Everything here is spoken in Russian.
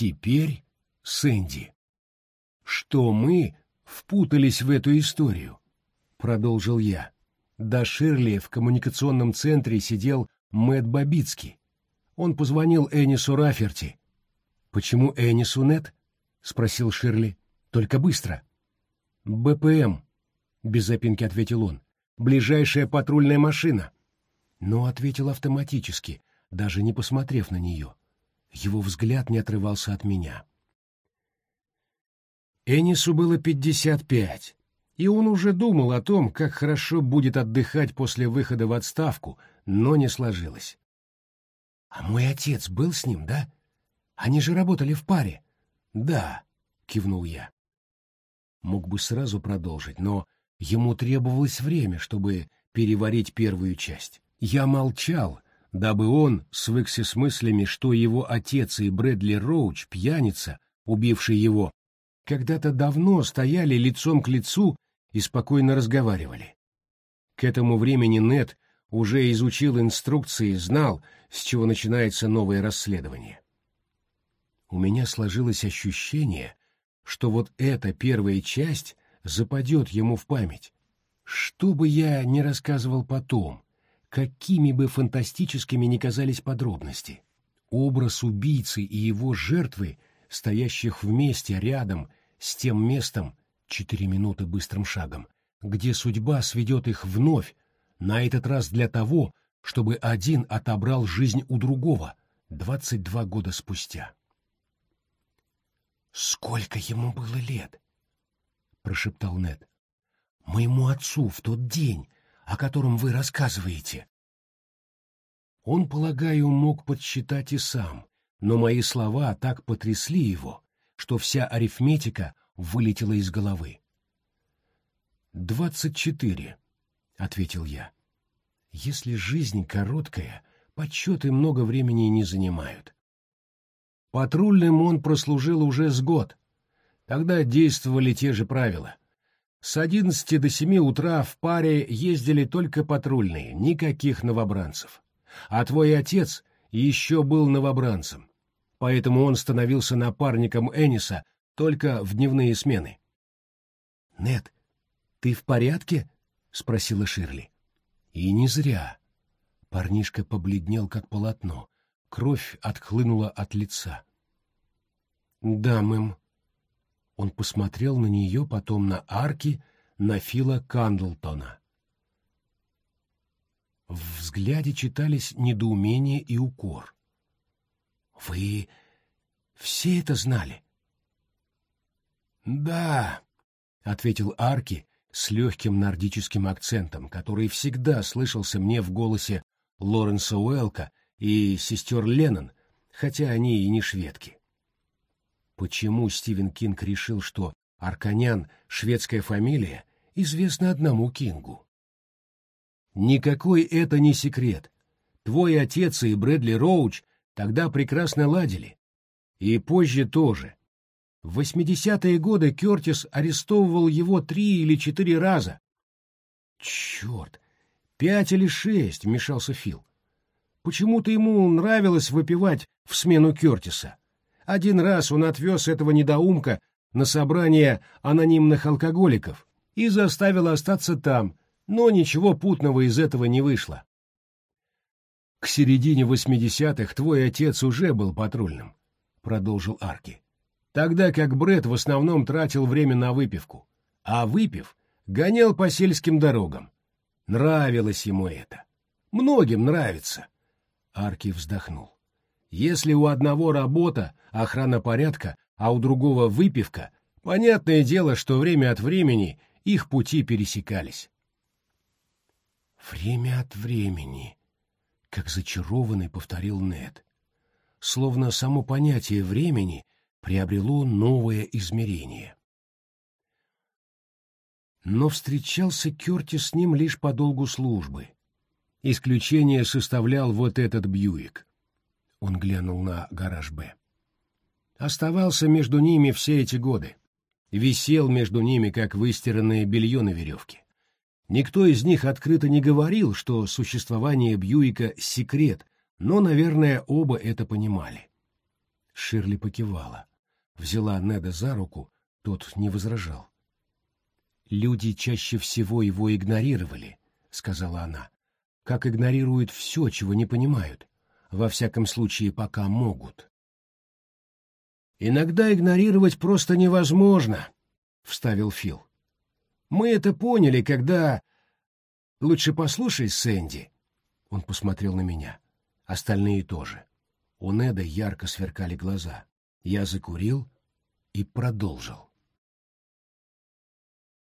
Теперь Сэнди. Что мы впутались в эту историю? Продолжил я. До Ширли в коммуникационном центре сидел Мэтт Бабицкий. Он позвонил Энису Раферти. «Почему Энису нет?» — спросил Ширли. «Только быстро». «БПМ», — без запинки ответил он. «Ближайшая патрульная машина». Но ответил автоматически, даже не посмотрев на нее. Его взгляд не отрывался от меня. Энису было пятьдесят пять, и он уже думал о том, как хорошо будет отдыхать после выхода в отставку, но не сложилось. «А мой отец был с ним, да? Они же работали в паре». «Да», — кивнул я. Мог бы сразу продолжить, но ему требовалось время, чтобы переварить первую часть. Я молчал, дабы он свыкся с мыслями, что его отец и Брэдли Роуч, пьяница, убивший его, когда-то давно стояли лицом к лицу и спокойно разговаривали. К этому времени Нед уже изучил инструкции и знал, с чего начинается новое расследование. У меня сложилось ощущение, что вот эта первая часть западет ему в память. Что бы я ни рассказывал потом, какими бы фантастическими ни казались подробности, образ убийцы и его жертвы, стоящих вместе рядом с тем местом, четыре минуты быстрым шагом, где судьба сведет их вновь, на этот раз для того, чтобы один отобрал жизнь у другого двадцать два года спустя. «Сколько ему было лет?» — прошептал Нед. «Моему отцу в тот день, о котором вы рассказываете». Он, полагаю, мог подсчитать и сам, но мои слова так потрясли его, что вся арифметика вылетела из головы. «Двадцать четыре», — ответил я. «Если жизнь короткая, подсчеты много времени не занимают. Патрульным он прослужил уже с год. Тогда действовали те же правила. С одиннадцати до семи утра в паре ездили только патрульные, никаких новобранцев. А твой отец еще был новобранцем, поэтому он становился напарником Эниса только в дневные смены. «Нет, ты в порядке?» — спросила Ширли. И не зря. Парнишка побледнел, как полотно. Кровь отхлынула от лица. «Да, мэм». Он посмотрел на нее, потом на арки, на Фила Кандлтона. В взгляде читались недоумение и укор. «Вы все это знали?» «Да», — ответил Арки с легким нордическим акцентом, который всегда слышался мне в голосе Лоренса Уэлка и сестер Леннон, хотя они и не шведки. Почему Стивен Кинг решил, что Арканян — шведская фамилия, известно одному Кингу? Никакой это не секрет. Твой отец и Брэдли Роуч тогда прекрасно ладили. И позже тоже. В 80-е годы Кертис арестовывал его три или четыре раза. Черт, пять или шесть, вмешался Фил. Почему-то ему нравилось выпивать в смену Кертиса. Один раз он отвез этого недоумка на собрание анонимных алкоголиков и заставил остаться там, но ничего путного из этого не вышло. «К середине восьмидесятых твой отец уже был патрульным», — продолжил Арки. «Тогда как Бред в основном тратил время на выпивку, а выпив, гонял по сельским дорогам. Нравилось ему это. Многим нравится». Арки вздохнул. «Если у одного работа, охрана порядка, а у другого выпивка, понятное дело, что время от времени их пути пересекались». «Время от времени», — как зачарованный повторил Нед. Словно само понятие времени приобрело новое измерение. Но встречался Керти с ним лишь по долгу службы. Исключение составлял вот этот Бьюик. Он глянул на гараж «Б». Оставался между ними все эти годы. Висел между ними, как выстиранное белье на веревке. Никто из них открыто не говорил, что существование Бьюика — секрет, но, наверное, оба это понимали. Ширли покивала. Взяла Неда за руку, тот не возражал. «Люди чаще всего его игнорировали», — сказала она, — «как игнорируют все, чего не понимают, во всяком случае, пока могут». «Иногда игнорировать просто невозможно», — вставил Фил. «Мы это поняли, когда...» «Лучше послушай, Сэнди». Он посмотрел на меня. Остальные тоже. У Неда ярко сверкали глаза. Я закурил и продолжил.